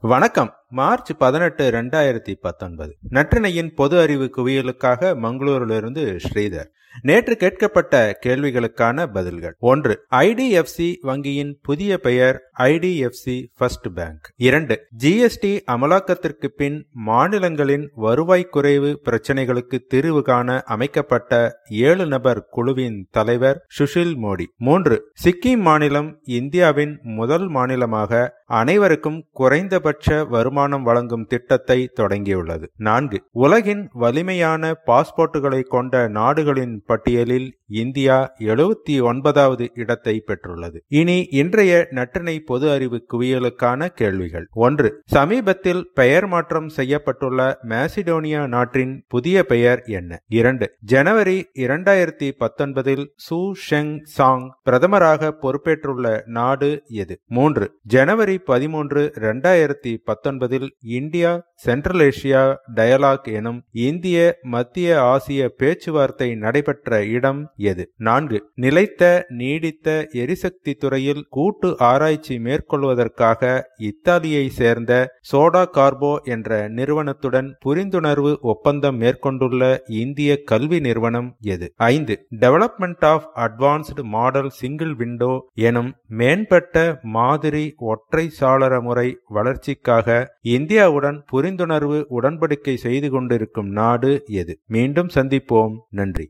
வணக்கம். மார்ச் பதினெட்டு ரெண்டாயிரத்தி பத்தொன்பது. நற்றினையின் பொது அறிவு குவியலுக்காக மங்களூரிலிருந்து ஸ்ரீதர். நேற்று கேட்கப்பட்ட கேள்விகளுக்கான பதில்கள். ஒன்று ஐடிஎஃப்சி வங்கியின் புதிய பெயர் ஐடிஎஃப்சி ஃபர்ஸ்ட் பேங்க் இரண்டு ஜிஎஸ்டி அமலாக்கத்திற்கு பின் மாநிலங்களின் வருவாய் குறைவு பிரச்சினைகளுக்கு தீர்வு காண அமைக்கப்பட்ட ஏழு நபர் குழுவின் தலைவர் சுஷில் மோடி. மூன்று சிக்கிம் மாநிலம் இந்தியாவின் முதல் மாநிலமாக அனைவருக்கும் குறைந்தபட்ச வருமானம் வழங்கும் திட்டத்தை தொடங்கியுள்ளது. நான்கு உலகின் வலிமையான பாஸ்போர்ட்டுகளை கொண்ட நாடுகளின் பட்டியலில் இந்தியா எழுபத்தி ஒன்பதாவது இடத்தை பெற்றுள்ளது. இனி இன்றைய நற்றினை பொது அறிவு குவியலுக்கான கேள்விகள். ஒன்று சமீபத்தில் பெயர் மாற்றம் செய்யப்பட்டுள்ள மேசிடோனியா நாட்டின் புதிய பெயர் என்ன? இரண்டு ஜனவரி இரண்டாயிரத்தி பத்தொன்பதில் சு ஷெங் சாங் பிரதமராக பொறுப்பேற்றுள்ள நாடு எது? மூன்று ஜனவரி பதிமூன்று இரண்டாயிரத்தி பத்தொன்பதில் இந்தியா சென்ட்ரல் ஏசியா டயலாக் எனும் இந்திய மத்திய ஆசிய பேச்சுவார்த்தை நடைபெற்ற இடம் எது? நான்கு. நிலைத்த நீடித்த எரிசக்தி துறையில் கூட்டு ஆராய்ச்சி மேற்கொள்வதற்காக இத்தாலியை சேர்ந்த சோடா கார்போ என்ற நிறுவனத்துடன் புரிந்துணர்வு ஒப்பந்தம் மேற்கொண்டுள்ள இந்திய கல்வி நிறுவனம் எது? ஐந்து. Development of advanced model single window எனும் மேம்பட்ட மாதிரி ஒற்றை சாளர முறை வளர்ச்சிக்காக இந்தியாவுடன் புரிந்துணர்வு உடன்படிக்கை செய்து கொண்டிருக்கும் நாடு எது? மீண்டும் சந்திப்போம். நன்றி.